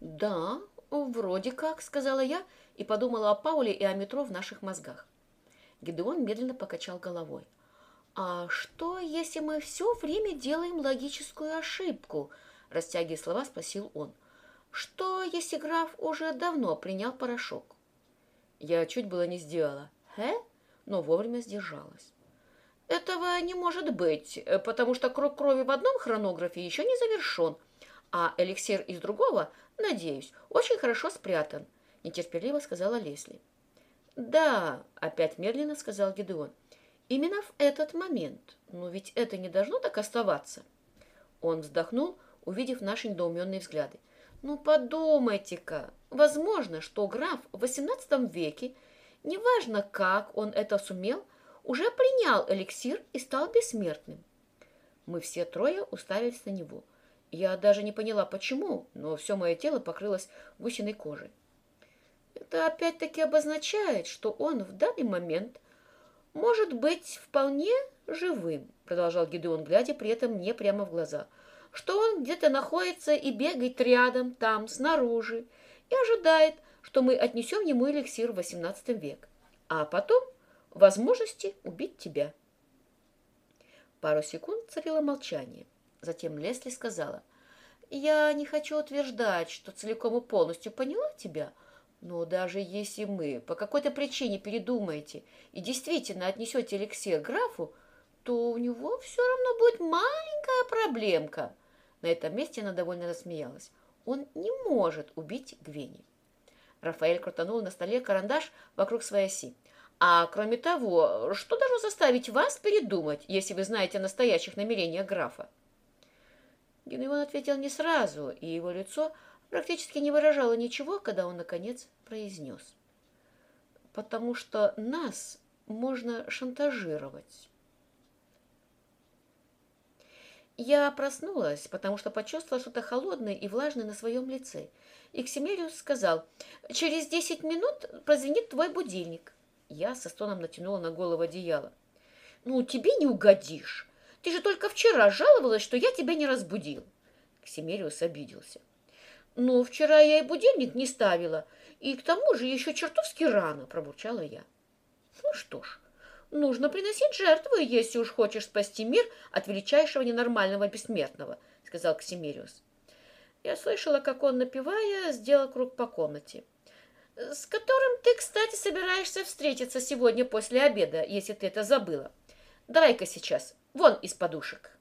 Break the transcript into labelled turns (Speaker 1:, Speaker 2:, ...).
Speaker 1: Да, вроде как, сказала я и подумала о Пауле и о метро в наших мозгах. Гидеон медленно покачал головой. «А что, если мы все время делаем логическую ошибку?» Растягивая слова, спросил он. «Что, если граф уже давно принял порошок?» Я чуть было не сделала «Хэ?», но вовремя сдержалась. «Этого не может быть, потому что круг крови в одном хронографе еще не завершен, а эликсир из другого, надеюсь, очень хорошо спрятан», нетерпеливо сказала Лесли. «Да», — опять медленно сказал Гедеон, — «именно в этот момент. Но ведь это не должно так оставаться». Он вздохнул, увидев наши недоуменные взгляды. «Ну, подумайте-ка, возможно, что граф в XVIII веке, неважно как он это сумел, уже принял эликсир и стал бессмертным». Мы все трое уставились на него. Я даже не поняла, почему, но все мое тело покрылось гусиной кожей. Это опять-таки обозначает, что он в данный момент может быть вполне живым, продолжал Гидеон, глядя при этом мне прямо в глаза, что он где-то находится и бегает рядом, там, снаружи, и ожидает, что мы отнесем ему эликсир в XVIII век, а потом возможности убить тебя. Пару секунд царило молчание. Затем Лесли сказала, «Я не хочу утверждать, что целиком и полностью поняла тебя, — но даже если мы по какой-то причине передумаете и действительно отнесете эликсир графу, то у него все равно будет маленькая проблемка. На этом месте она довольно рассмеялась. Он не может убить Гвени. Рафаэль крутанул на столе карандаш вокруг своей оси. А кроме того, что должно заставить вас передумать, если вы знаете о настоящих намерениях графа? Генрион ответил не сразу, и его лицо – практически не выражала ничего, когда он, наконец, произнес. «Потому что нас можно шантажировать». Я проснулась, потому что почувствовала что-то холодное и влажное на своем лице. И Ксимериус сказал, «Через десять минут прозвенит твой будильник». Я со стоном натянула на голову одеяло. «Ну, тебе не угодишь. Ты же только вчера жаловалась, что я тебя не разбудил». Ксимериус обиделся. «Но вчера я и будильник не ставила, и к тому же еще чертовски рано», — пробурчала я. «Ну что ж, нужно приносить жертвы, если уж хочешь спасти мир от величайшего ненормального бессмертного», — сказал Ксимериус. Я слышала, как он, напевая, сделал круг по комнате. «С которым ты, кстати, собираешься встретиться сегодня после обеда, если ты это забыла. Давай-ка сейчас, вон из подушек».